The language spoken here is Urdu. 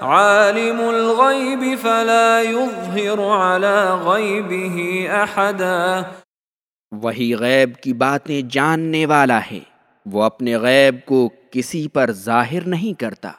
عالم الغیب فلا يظهر على غیبه احدا وہی غیب کی باتیں جاننے والا ہے، وہ اپنے غیب کو کسی پر ظاہر نہیں کرتا۔